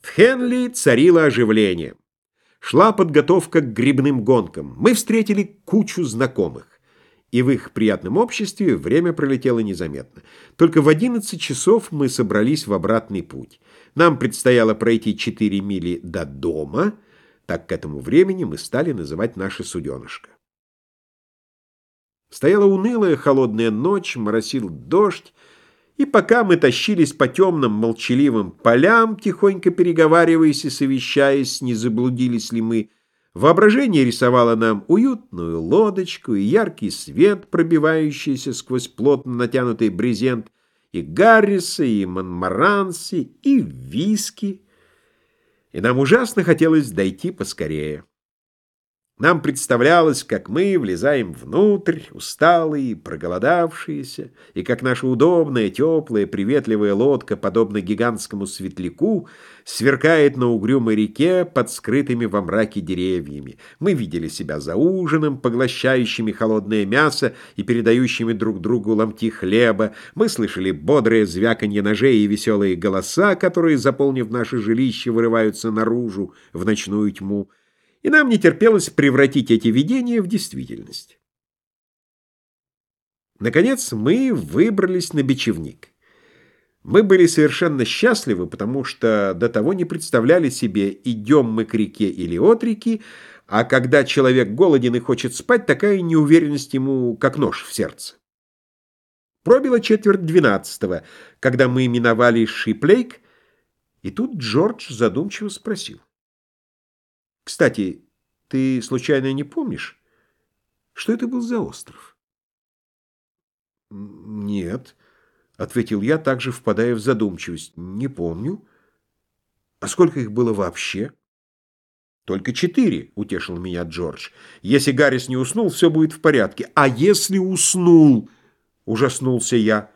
В Хенли царило оживление. Шла подготовка к грибным гонкам. Мы встретили кучу знакомых. И в их приятном обществе время пролетело незаметно. Только в 11 часов мы собрались в обратный путь. Нам предстояло пройти 4 мили до дома, так к этому времени мы стали называть наше суденышко. Стояла унылая холодная ночь, моросил дождь, и пока мы тащились по темным молчаливым полям, тихонько переговариваясь и совещаясь, не заблудились ли мы, воображение рисовало нам уютную лодочку и яркий свет, пробивающийся сквозь плотно натянутый брезент, и Гарриса, и Монмаранси, и виски. И нам ужасно хотелось дойти поскорее. Нам представлялось, как мы влезаем внутрь, усталые, проголодавшиеся, и как наша удобная, теплая, приветливая лодка, подобно гигантскому светляку, сверкает на угрюмой реке под скрытыми во мраке деревьями. Мы видели себя за ужином, поглощающими холодное мясо и передающими друг другу ломти хлеба. Мы слышали бодрое звяканье ножей и веселые голоса, которые, заполнив наше жилище, вырываются наружу в ночную тьму и нам не терпелось превратить эти видения в действительность. Наконец мы выбрались на бечевник. Мы были совершенно счастливы, потому что до того не представляли себе, идем мы к реке или от реки, а когда человек голоден и хочет спать, такая неуверенность ему, как нож в сердце. Пробило четверть двенадцатого, когда мы миновали Шиплейк, и тут Джордж задумчиво спросил. Кстати, ты случайно не помнишь, что это был за остров? Нет, ответил я, также впадая в задумчивость. Не помню. А сколько их было вообще? Только четыре, утешил меня Джордж. Если Гаррис не уснул, все будет в порядке. А если уснул? Ужаснулся я.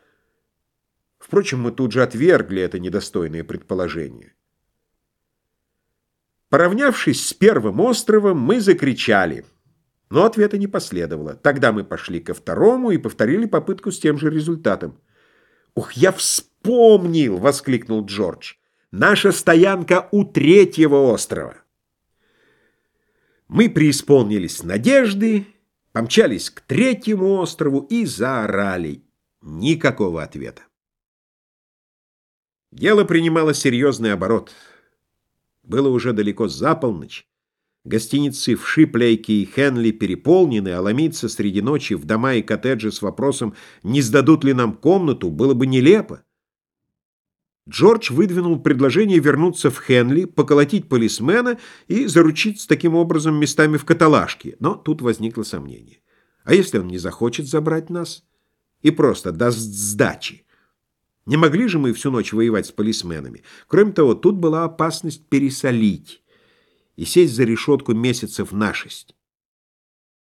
Впрочем, мы тут же отвергли это недостойное предположение. Поравнявшись с первым островом, мы закричали. Но ответа не последовало. Тогда мы пошли ко второму и повторили попытку с тем же результатом. «Ух, я вспомнил!» — воскликнул Джордж. «Наша стоянка у третьего острова». Мы преисполнились надежды, помчались к третьему острову и заорали. Никакого ответа. Дело принимало серьезный оборот — было уже далеко за полночь. Гостиницы в Шиплейке и Хенли переполнены, а ломиться среди ночи в дома и коттеджи с вопросом, не сдадут ли нам комнату, было бы нелепо. Джордж выдвинул предложение вернуться в Хенли, поколотить полисмена и заручиться таким образом местами в каталажке. Но тут возникло сомнение. А если он не захочет забрать нас? И просто даст сдачи? Не могли же мы всю ночь воевать с полисменами. Кроме того, тут была опасность пересолить и сесть за решетку месяцев на шесть.